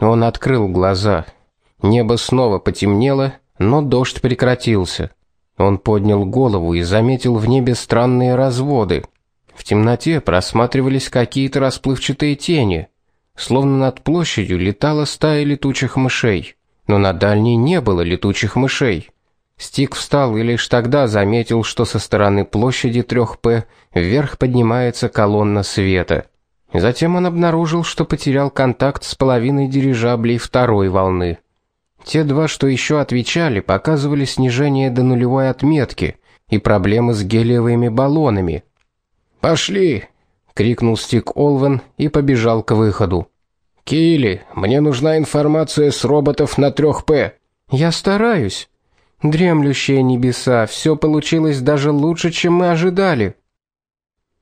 Он открыл глаза. Небо снова потемнело, но дождь прекратился. Он поднял голову и заметил в небе странные разводы. В темноте просматривались какие-то расплывчатые тени, словно над площадью летала стая летучих мышей, но на дальней не было летучих мышей. Стик встал и лишь тогда заметил, что со стороны площади 3П вверх поднимается колонна света. Затем он обнаружил, что потерял контакт с половиной дирижаблей второй волны. Те два, что еще отвечали, показывали снижение до нулевой отметки и проблемы с гелиевыми баллонами. "Пошли!" крикнул Стик Олвен и побежал к выходу. "Килли, мне нужна информация с роботов на 3П". "Я стараюсь. Дремлющие небеса, все получилось даже лучше, чем мы ожидали".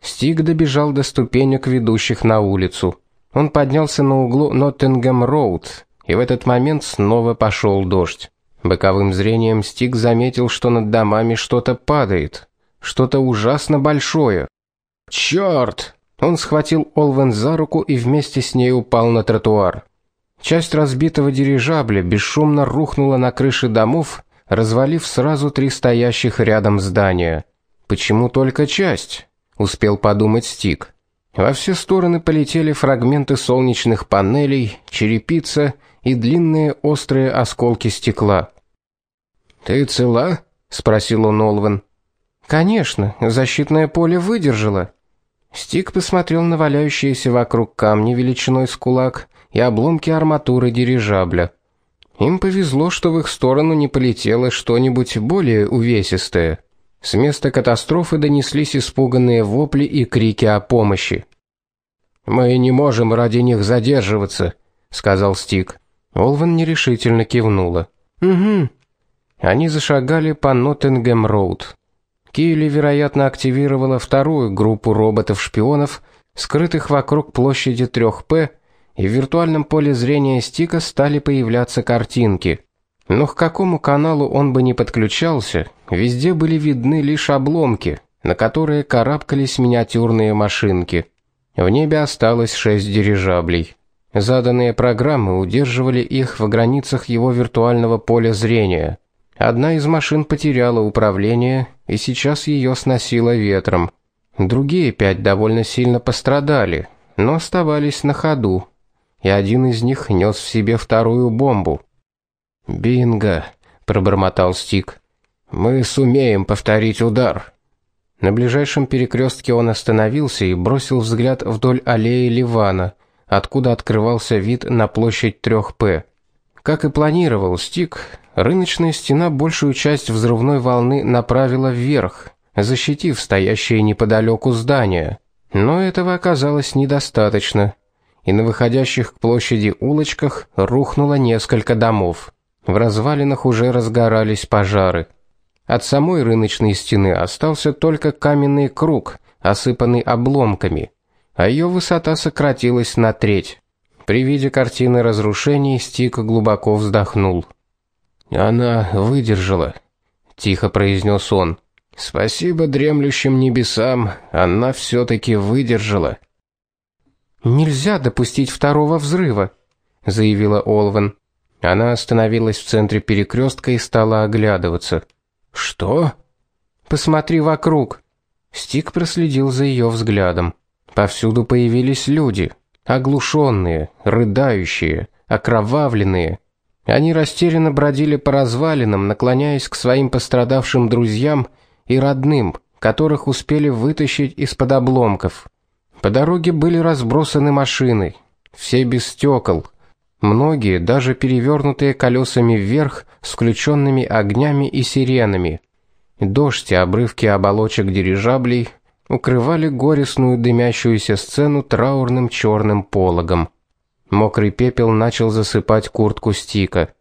Стик добежал до ступенек, ведущих на улицу. Он поднялся на углу Ноттингем-роуд и в этот момент снова пошел дождь. Боковым зрением Стик заметил, что над домами что-то падает, что-то ужасно большое. Черт! Он схватил Олвен за руку и вместе с ней упал на тротуар. Часть разбитого дирижабля бесшумно рухнула на крыши домов, развалив сразу три стоящих рядом здания. Почему только часть? Успел подумать Стик. Во все стороны полетели фрагменты солнечных панелей, черепица и длинные острые осколки стекла. "Ты цела?" спросил он Олвен. "Конечно, защитное поле выдержало". Стик посмотрел на валяющиеся вокруг камни величиной с кулак и обломки арматуры дирижабля. Им повезло, что в их сторону не полетело что-нибудь более увесистое. С места катастрофы донеслись испуганные вопли и крики о помощи. Мы не можем ради них задерживаться, сказал Стик. Олвен нерешительно кивнула. Угу. Они зашагали по Ноттингем-роуд. Килли, вероятно, активировала вторую группу роботов-шпионов, скрытых вокруг площади 3П, и в виртуальном поле зрения Стика стали появляться картинки. Но к какому каналу он бы не подключался, везде были видны лишь обломки, на которые карабкались миниатюрные машинки. В небе осталось шесть дирижаблей. Заданные программы удерживали их в границах его виртуального поля зрения. Одна из машин потеряла управление, и сейчас ее сносило ветром. Другие пять довольно сильно пострадали, но оставались на ходу. И один из них нес в себе вторую бомбу. "Бинго", пробормотал Стик. "Мы сумеем повторить удар". На ближайшем перекрестке он остановился и бросил взгляд вдоль аллеи Ливана откуда открывался вид на площадь 3П. Как и планировал Стик, рыночная стена большую часть взрывной волны направила вверх, защитив стоящие неподалеку здания. Но этого оказалось недостаточно, и на выходящих к площади улочках рухнуло несколько домов. В развалинах уже разгорались пожары. От самой рыночной стены остался только каменный круг, осыпанный обломками а ее высота сократилась на треть. При виде картины разрушений Стик глубоко вздохнул. Она выдержала, тихо произнес он. Спасибо дремлющим небесам, она все таки выдержала. Нельзя допустить второго взрыва, заявила Олвен. Она остановилась в центре перекрестка и стала оглядываться. Что? Посмотри вокруг. Стик проследил за ее взглядом. Повсюду появились люди, оглушенные, рыдающие, окровавленные. Они растерянно бродили по развалинам, наклоняясь к своим пострадавшим друзьям и родным, которых успели вытащить из-под обломков. По дороге были разбросаны машины, все без стекол, многие даже перевернутые колесами вверх с включенными огнями и сиренами. Дождь и обрывки оболочек дирижаблей укрывали горестную дымящуюся сцену траурным черным пологом. Мокрый пепел начал засыпать куртку Стика.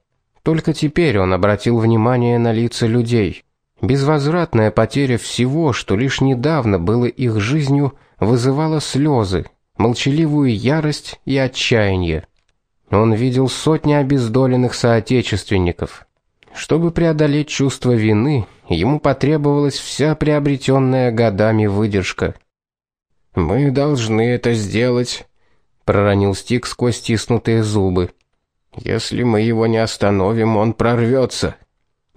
Только теперь он обратил внимание на лица людей. Безвозвратная потеря всего, что лишь недавно было их жизнью, вызывала слезы, молчаливую ярость и отчаяние. Он видел сотни обездоленных соотечественников, чтобы преодолеть чувство вины, ему потребовалась вся приобретенная годами выдержка. Мы должны это сделать, проронил Стик сквозь стиснутые зубы. Если мы его не остановим, он прорвется.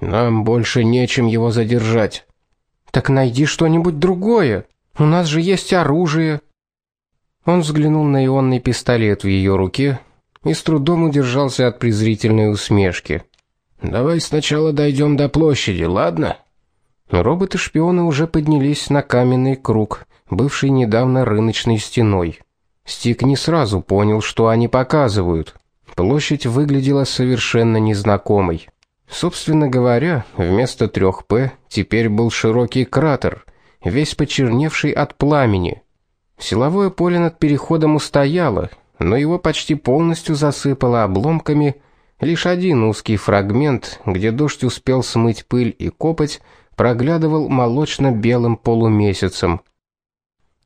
Нам больше нечем его задержать. Так найди что-нибудь другое. У нас же есть оружие. Он взглянул на ионный пистолет в ее руке и с трудом удержался от презрительной усмешки. Давай сначала дойдем до площади, ладно? Роботы-шпионы уже поднялись на каменный круг, бывший недавно рыночной стеной. Стик не сразу понял, что они показывают. Площадь выглядела совершенно незнакомой. Собственно говоря, вместо трех п теперь был широкий кратер, весь почерневший от пламени. Силовое поле над переходом устояло, но его почти полностью засыпало обломками. Лишь один узкий фрагмент, где дождь успел смыть пыль и копоть, проглядывал молочно-белым полумесяцем.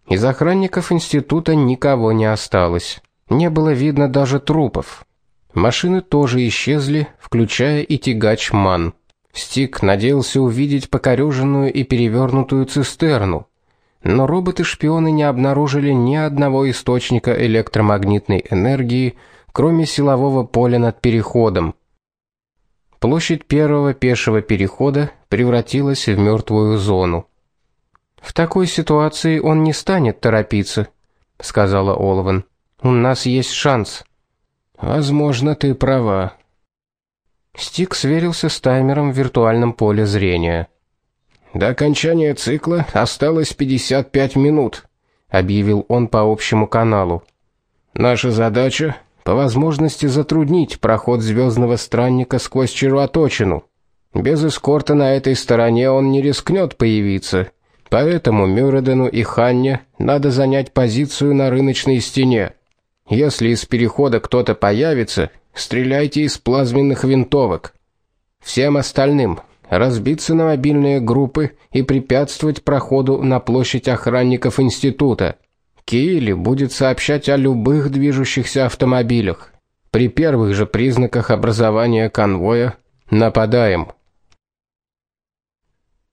Из охранников института никого не осталось. Не было видно даже трупов. Машины тоже исчезли, включая и тягач Ман. Стик надеялся увидеть покореженную и перевернутую цистерну, но роботы-шпионы не обнаружили ни одного источника электромагнитной энергии, кроме силового поля над переходом. Площадь первого пешего перехода превратилась в мертвую зону. В такой ситуации он не станет торопиться, сказала Олвен. У нас есть шанс. Возможно, ты права. Стик сверился с таймером в виртуальном поле зрения. До окончания цикла осталось 55 минут, объявил он по общему каналу. Наша задача по возможности затруднить проход звездного странника сквозь червоточину. Без эскорта на этой стороне он не рискнет появиться. Поэтому Мюрредену и Ханне надо занять позицию на рыночной стене. Если из перехода кто-то появится, стреляйте из плазменных винтовок. Всем остальным разбиться на мобильные группы и препятствовать проходу на площадь охранников института. Килли будет сообщать о любых движущихся автомобилях. При первых же признаках образования конвоя нападаем.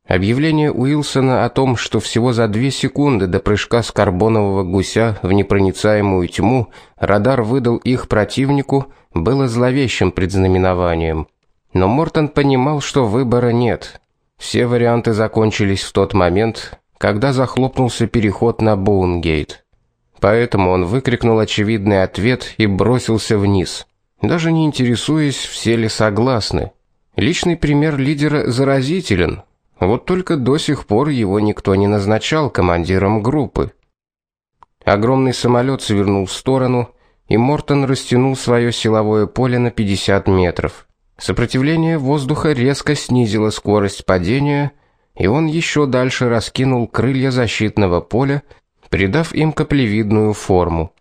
Объявление Уилсона о том, что всего за две секунды до прыжка с карбонового гуся в непроницаемую тьму радар выдал их противнику, было зловещим предзнаменованием. Но Мортон понимал, что выбора нет. Все варианты закончились в тот момент, когда захлопнулся переход на Боунгейт. Поэтому он выкрикнул очевидный ответ и бросился вниз, даже не интересуясь, все ли согласны. Личный пример лидера заразителен. Вот только до сих пор его никто не назначал командиром группы. Огромный самолет свернул в сторону, и Мортон растянул свое силовое поле на 50 метров. Сопротивление воздуха резко снизило скорость падения, и он еще дальше раскинул крылья защитного поля, придав им каплевидную форму.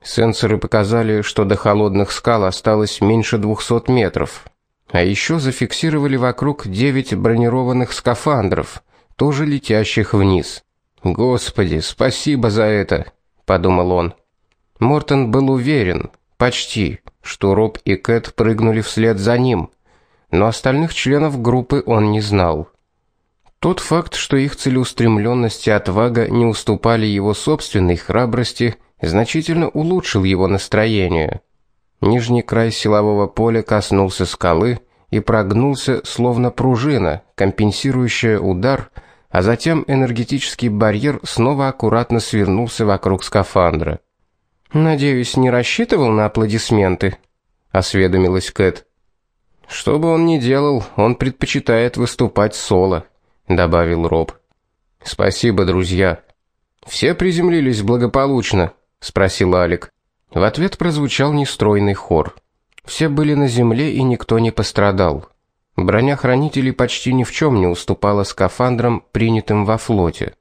Сенсоры показали, что до холодных скал осталось меньше 200 метров. А еще зафиксировали вокруг девять бронированных скафандров, тоже летящих вниз. Господи, спасибо за это, подумал он. Мортон был уверен, почти, что Роб и Кэт прыгнули вслед за ним, но остальных членов группы он не знал. Тот факт, что их целеустремленность и отвага не уступали его собственной храбрости, значительно улучшил его настроение. Нижний край силового поля коснулся скалы и прогнулся словно пружина, компенсирующая удар, а затем энергетический барьер снова аккуратно свернулся вокруг скафандра. Надеюсь, не рассчитывал на аплодисменты, осведомилась Кэт. Что бы он ни делал, он предпочитает выступать соло, добавил Роб. Спасибо, друзья. Все приземлились благополучно, спросил Алик. В ответ прозвучал нестройный хор. Все были на земле и никто не пострадал. Броня хранителей почти ни в чем не уступала скафандрам, принятым во флоте.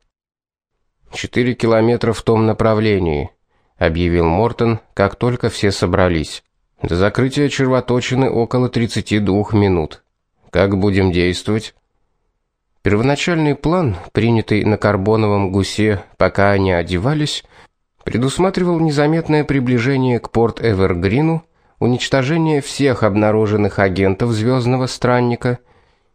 «Четыре километра в том направлении», — объявил Мортон, как только все собрались. «До закрытия червоточины около 32 минут. Как будем действовать?» Первоначальный план, принятый на карбоновом гусе, пока они одевались, предусматривал незаметное приближение к порт Эвергрину, уничтожение всех обнаруженных агентов звездного странника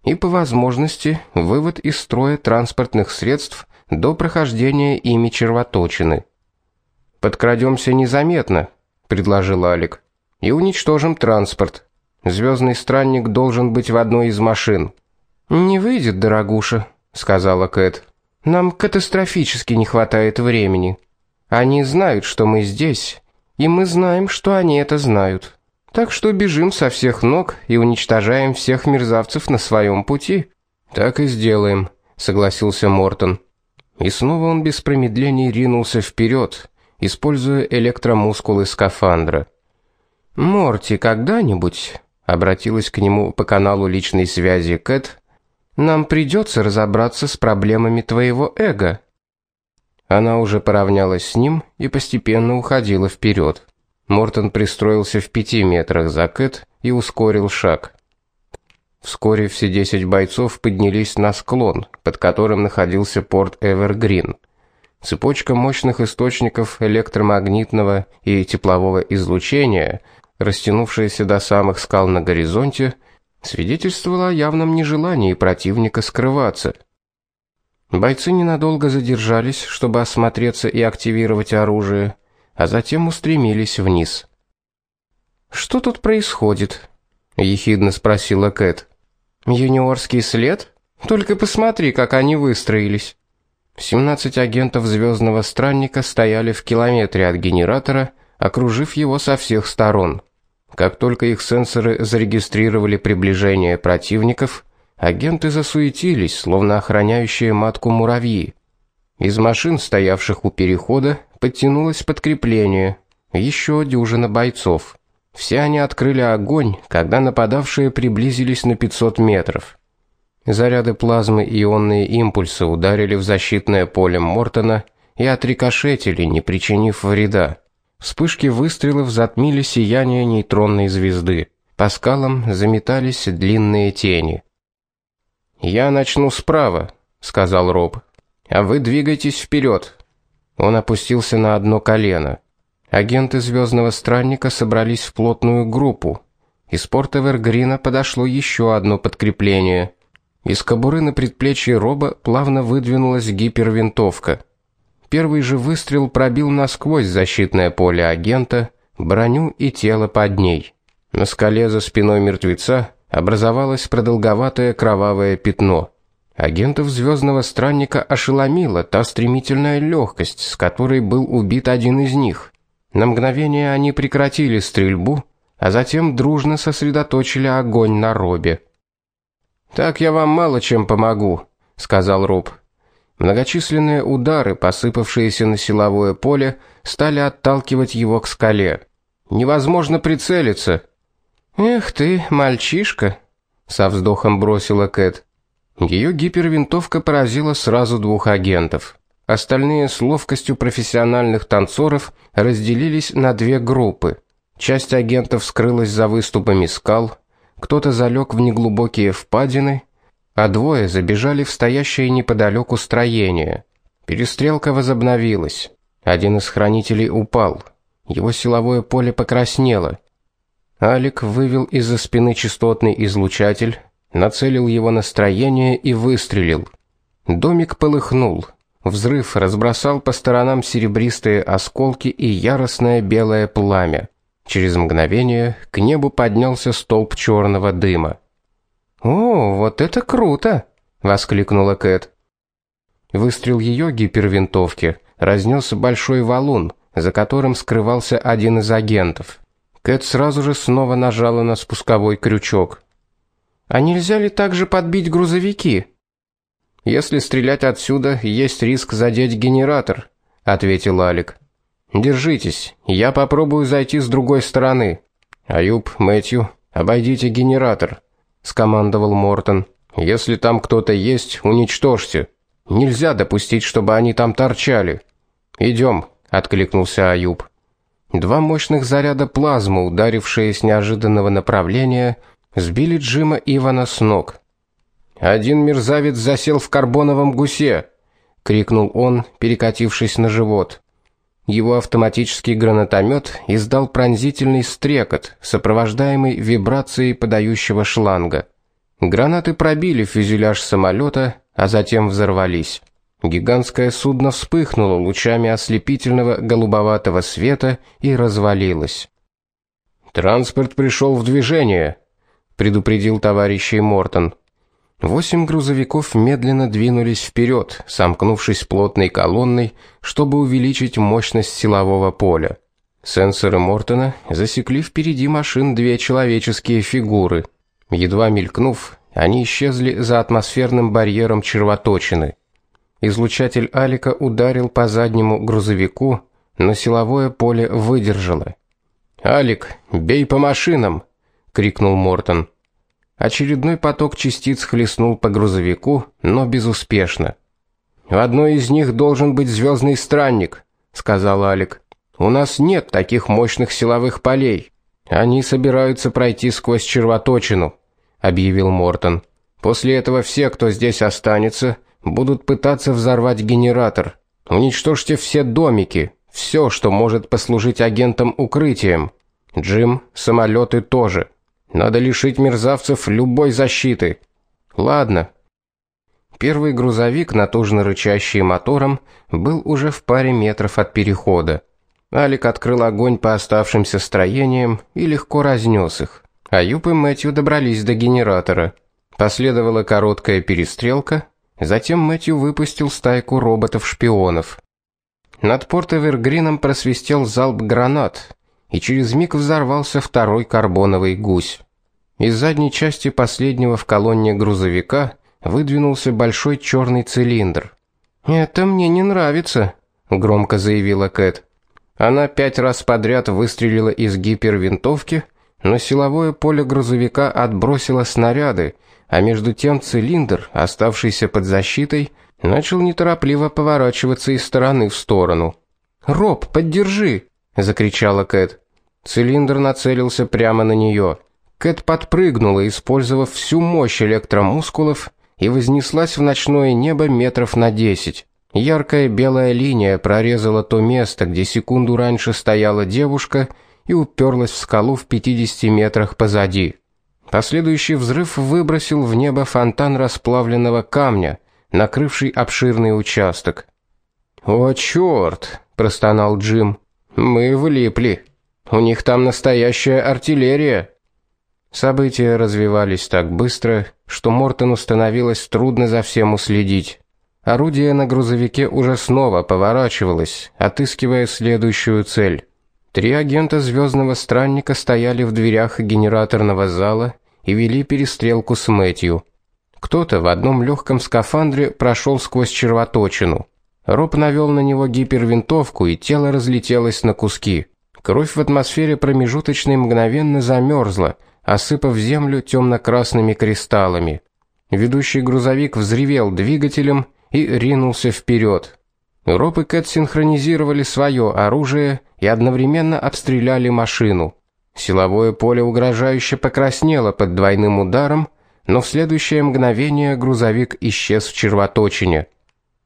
и по возможности вывод из строя транспортных средств до прохождения ими червоточины. Подкрадемся незаметно, предложил Алик. и уничтожим транспорт. Звездный странник должен быть в одной из машин. Не выйдет, дорогуша, сказала Кэт. Нам катастрофически не хватает времени. Они знают, что мы здесь, и мы знаем, что они это знают. Так что бежим со всех ног и уничтожаем всех мерзавцев на своем пути. Так и сделаем, согласился Мортон. И снова он без промедления ринулся вперед, используя электромускулы скафандра. Морти когда-нибудь обратилась к нему по каналу личной связи Кэт. Нам придется разобраться с проблемами твоего эго. Она уже поравнялась с ним и постепенно уходила вперед. Мортон пристроился в пяти метрах за Кэт и ускорил шаг. Вскоре все десять бойцов поднялись на склон, под которым находился порт Эвергрин. Цепочка мощных источников электромагнитного и теплового излучения, растянувшаяся до самых скал на горизонте, свидетельствовала о явном нежелании противника скрываться. Бойцы ненадолго задержались, чтобы осмотреться и активировать оружие, а затем устремились вниз. Что тут происходит? ехидно спросила Кэт. Юниорский след? Только посмотри, как они выстроились. 17 агентов звездного странника стояли в километре от генератора, окружив его со всех сторон. Как только их сенсоры зарегистрировали приближение противников, агенты засуетились, словно охраняющие матку муравьи. Из машин, стоявших у перехода, подтянулось подкрепление, еще дюжина бойцов. Все они открыли огонь, когда нападавшие приблизились на 500 метров. Заряды плазмы и ионные импульсы ударили в защитное поле Мортона и отрикошетили, не причинив вреда. Вспышки выстрелов затмили сияние нейтронной звезды. По скалам заметались длинные тени. "Я начну справа", сказал Роб. "А вы двигайтесь вперед. Он опустился на одно колено. Агенты звездного странника собрались в плотную группу. Из порта Эвергрина подошло еще одно подкрепление. Из кобуры на предплечье Роба плавно выдвинулась гипервинтовка. Первый же выстрел пробил насквозь защитное поле агента, броню и тело под ней. На скале за спиной мертвеца образовалось продолговатое кровавое пятно. Агентов звездного странника ошеломила та стремительная легкость, с которой был убит один из них. На мгновение они прекратили стрельбу, а затем дружно сосредоточили огонь на Робе. Так я вам мало чем помогу, сказал Роб. Многочисленные удары, посыпавшиеся на силовое поле, стали отталкивать его к скале. Невозможно прицелиться. Эх ты, мальчишка, со вздохом бросила Кэт. Ее гипервинтовка поразила сразу двух агентов. Остальные с ловкостью профессиональных танцоров разделились на две группы. Часть агентов скрылась за выступами скал, кто-то залег в неглубокие впадины, а двое забежали в стоящее неподалеку строение. Перестрелка возобновилась. Один из хранителей упал. Его силовое поле покраснело. Алик вывел из-за спины частотный излучатель, нацелил его на строение и выстрелил. Домик полыхнул. Взрыв разбросал по сторонам серебристые осколки и яростное белое пламя. Через мгновение к небу поднялся столб черного дыма. "О, вот это круто!" воскликнула Кэт. Выстрел ее гипервинтовки разнес большой валун, за которым скрывался один из агентов. Кэт сразу же снова нажала на спусковой крючок. А нельзя ли также подбить грузовики? Если стрелять отсюда, есть риск задеть генератор, ответил Алик. Держитесь, я попробую зайти с другой стороны. Аюб, Мэтью, обойдите генератор, скомандовал Мортон. Если там кто-то есть, уничтожьте. Нельзя допустить, чтобы они там торчали. Идем, откликнулся Аюб. Два мощных заряда плазмы, ударившие с неожиданного направления, сбили Джима Ивана с ног. Один мерзавец засел в карбоновом гусе, крикнул он, перекатившись на живот. Его автоматический гранатомет издал пронзительный стрекот, сопровождаемый вибрацией подающего шланга. Гранаты пробили фюзеляж самолета, а затем взорвались. Гигантское судно вспыхнуло лучами ослепительного голубоватого света и развалилось. Транспорт пришел в движение, предупредил товарищей Мортон. Восемь грузовиков медленно двинулись вперед, сомкнувшись плотной колонной, чтобы увеличить мощность силового поля. Сенсоры Мортона засекли впереди машин две человеческие фигуры. Едва мелькнув, они исчезли за атмосферным барьером червоточины. Излучатель Алика ударил по заднему грузовику, но силовое поле выдержало. "Алик, бей по машинам!" крикнул Мортон. Очередной поток частиц хлестнул по грузовику, но безуспешно. "В одной из них должен быть звездный странник", сказал Алик. "У нас нет таких мощных силовых полей. Они собираются пройти сквозь червоточину", объявил Мортон. "После этого все, кто здесь останется, будут пытаться взорвать генератор. Уничтожьте все домики, все, что может послужить агентом укрытием. Джим, самолеты тоже. Надо лишить мерзавцев любой защиты. Ладно. Первый грузовик, натужно рычащий мотором, был уже в паре метров от перехода. Алик открыл огонь по оставшимся строениям и легко разнес их. Аюб и Мэтью добрались до генератора. Последовала короткая перестрелка, Затем Мэтью выпустил стайку роботов-шпионов. Над Порт-Эвергрином просвистел залп гранат, и через миг взорвался второй карбоновый гусь. Из задней части последнего в колонне грузовика выдвинулся большой черный цилиндр. "Это мне не нравится", громко заявила Кэт. Она пять раз подряд выстрелила из гипервинтовки, но силовое поле грузовика отбросило снаряды, а между тем цилиндр, оставшийся под защитой, начал неторопливо поворачиваться из стороны в сторону. "Роб, поддержи!" закричала Кэт. Цилиндр нацелился прямо на нее. Кэт подпрыгнула, использовав всю мощь электромускулов, и вознеслась в ночное небо метров на десять. Яркая белая линия прорезала то место, где секунду раньше стояла девушка, и уперлась в скалу в 50 метрах позади. Последующий взрыв выбросил в небо фонтан расплавленного камня, накрывший обширный участок. "О чёрт!" простонал Джим. "Мы влипли. У них там настоящая артиллерия". События развивались так быстро, что Мортону становилось трудно за всем уследить. Орудие на грузовике уже снова поворачивалось, отыскивая следующую цель. Три агента звездного странника стояли в дверях генераторного зала и вели перестрелку с Мэтью. Кто-то в одном легком скафандре прошел сквозь червоточину. Роб навел на него гипервинтовку, и тело разлетелось на куски. Кровь в атмосфере промежуточной мгновенно замерзла, осыпав землю темно красными кристаллами. Ведущий грузовик взревел двигателем и ринулся вперед. Роб Кэт синхронизировали свое оружие и одновременно обстреляли машину. Силовое поле угрожающе покраснело под двойным ударом, но в следующее мгновение грузовик исчез в червоточине.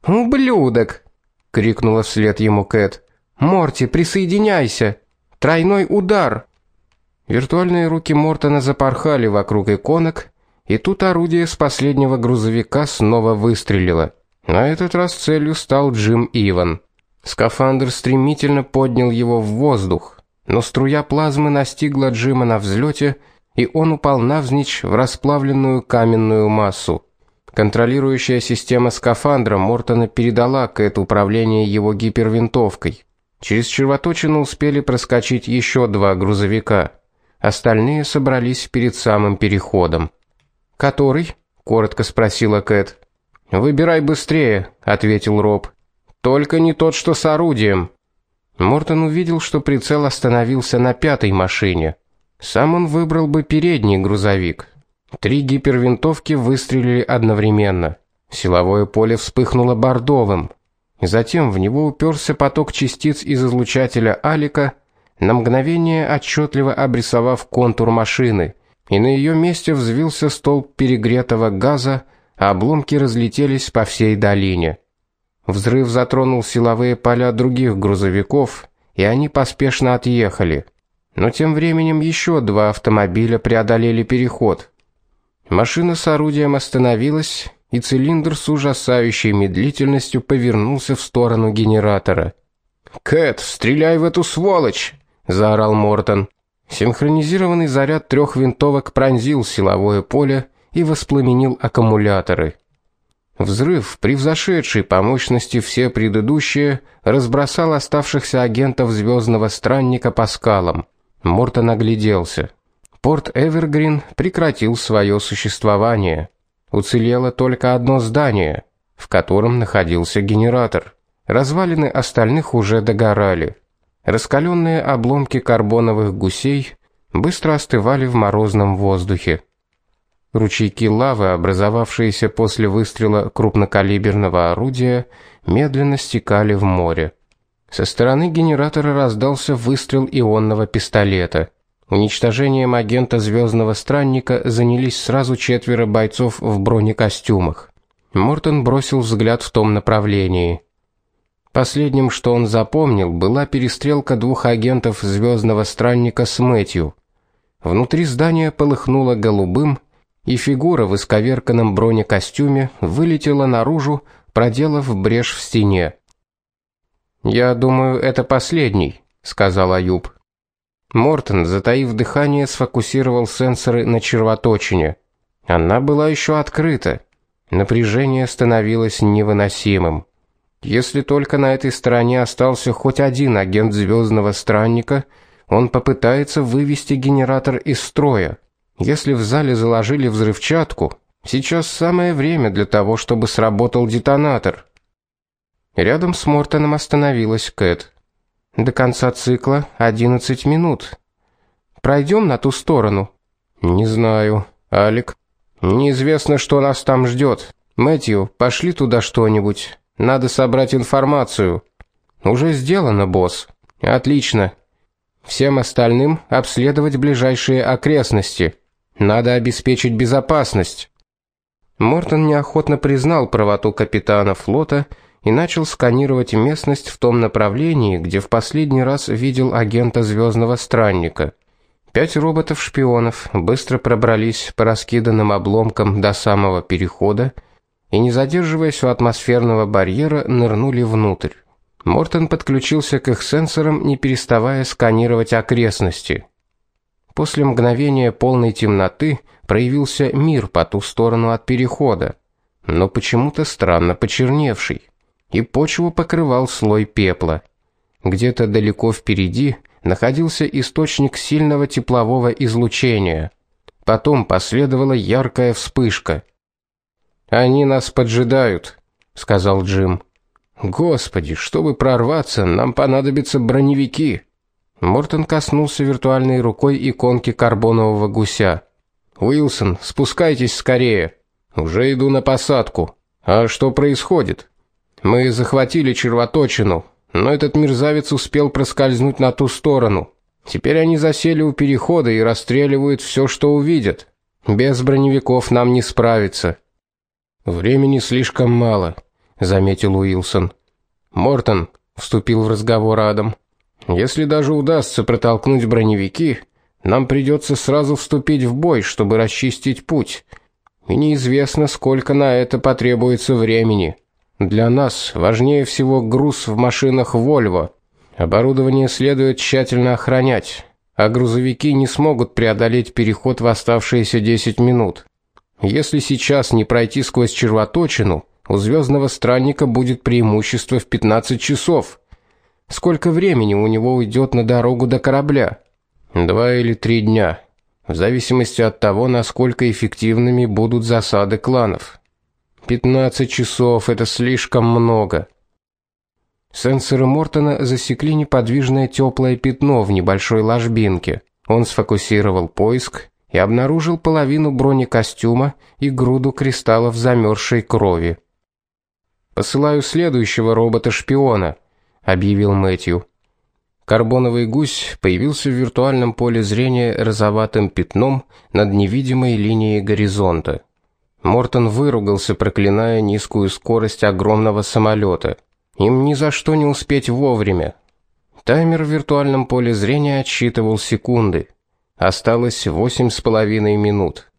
"Ублюдок!" крикнула вслед ему Кэт. "Морти, присоединяйся! Тройной удар!" Виртуальные руки Мортона запорхали вокруг иконок, и тут орудие с последнего грузовика снова выстрелило. На этот раз целью стал Джим Иван. Скафандр стремительно поднял его в воздух но струя плазмы настигла Джима на взлете, и он упал навзничь в расплавленную каменную массу. Контролирующая система скафандра Мортона передала Кэт управление его гипервинтовкой. Через червоточину успели проскочить еще два грузовика. Остальные собрались перед самым переходом. "Который?" коротко спросила Кэт. "Выбирай быстрее", ответил Роб. "Только не тот, что с орудием". Мортон увидел, что прицел остановился на пятой машине. Сам он выбрал бы передний грузовик. Три гипервинтовки выстрелили одновременно. Силовое поле вспыхнуло бордовым. Затем в него уперся поток частиц из излучателя Алика, на мгновение отчетливо обрисовав контур машины, и на ее месте взвился столб перегретого газа, а обломки разлетелись по всей долине. Взрыв затронул силовые поля других грузовиков, и они поспешно отъехали. Но тем временем еще два автомобиля преодолели переход. Машина с орудием остановилась, и цилиндр с ужасающей медлительностью повернулся в сторону генератора. "Кэт, стреляй в эту сволочь!" заорал Мортон. Синхронизированный заряд трех винтовок пронзил силовое поле и воспламенил аккумуляторы. Взрыв, превзошедший по мощности все предыдущие, разбросал оставшихся агентов звездного странника по скалам. Мортон огляделся. Порт Эвергрин прекратил свое существование. Уцелело только одно здание, в котором находился генератор. Развалины остальных уже догорали. Раскаленные обломки карбоновых гусей быстро остывали в морозном воздухе. Ручейки лавы, образовавшиеся после выстрела крупнокалиберного орудия, медленно стекали в море. Со стороны генератора раздался выстрел ионного пистолета. Уничтожением агента звездного странника занялись сразу четверо бойцов в бронекостюмах. Мортон бросил взгляд в том направлении. Последним, что он запомнил, была перестрелка двух агентов звездного странника с Мэтью. Внутри здания полыхнуло голубым, и фигура в исковерканном бронекостюме вылетела наружу, проделав брешь в стене. "Я думаю, это последний", сказал Аюб. Мортон, затаив дыхание, сфокусировал сенсоры на червоточине. Она была еще открыта. Напряжение становилось невыносимым. Если только на этой стороне остался хоть один агент звездного странника, он попытается вывести генератор из строя. Если в зале заложили взрывчатку, сейчас самое время для того, чтобы сработал детонатор. Рядом с Мортоном остановилась Кэт. До конца цикла 11 минут. Пройдем на ту сторону. Не знаю, Алик. Неизвестно, что нас там ждет. Мэтью, пошли туда что-нибудь. Надо собрать информацию. Уже сделано, босс. Отлично. Всем остальным обследовать ближайшие окрестности. Надо обеспечить безопасность. Мортон неохотно признал правоту капитана флота и начал сканировать местность в том направлении, где в последний раз видел агента звездного странника. Пять роботов-шпионов быстро пробрались по раскиданным обломкам до самого перехода и не задерживаясь у атмосферного барьера, нырнули внутрь. Мортон подключился к их сенсорам, не переставая сканировать окрестности. После мгновения полной темноты проявился мир по ту сторону от перехода, но почему-то странно почерневший, и почву покрывал слой пепла. Где-то далеко впереди находился источник сильного теплового излучения. Потом последовала яркая вспышка. Они нас поджидают, сказал Джим. Господи, чтобы прорваться, нам понадобятся броневики. Мортон коснулся виртуальной рукой иконки карбонового гуся. Уилсон, спускайтесь скорее. Уже иду на посадку. А что происходит? Мы захватили червоточину, но этот мерзавец успел проскользнуть на ту сторону. Теперь они засели у перехода и расстреливают все, что увидят. Без броневиков нам не справиться. Времени слишком мало, заметил Уилсон. Мортон вступил в разговор Адам. Если даже удастся протолкнуть броневики, нам придется сразу вступить в бой, чтобы расчистить путь. И неизвестно, сколько на это потребуется времени. Для нас важнее всего груз в машинах Volvo. Оборудование следует тщательно охранять, а грузовики не смогут преодолеть переход в оставшиеся 10 минут. Если сейчас не пройти сквозь червоточину, у звездного странника будет преимущество в 15 часов. Сколько времени у него уйдет на дорогу до корабля? Два или три дня, в зависимости от того, насколько эффективными будут засады кланов. 15 часов это слишком много. Сенсоры Мортона засекли неподвижное теплое пятно в небольшой ложбинке. Он сфокусировал поиск и обнаружил половину бронекостюма и груду кристаллов замерзшей крови. Посылаю следующего робота-шпиона, объявил Мэтью. Карбоновый гусь появился в виртуальном поле зрения розоватым пятном над невидимой линией горизонта. Мортон выругался, проклиная низкую скорость огромного самолета. Им ни за что не успеть вовремя. Таймер в виртуальном поле зрения отсчитывал секунды. Осталось восемь с половиной минут.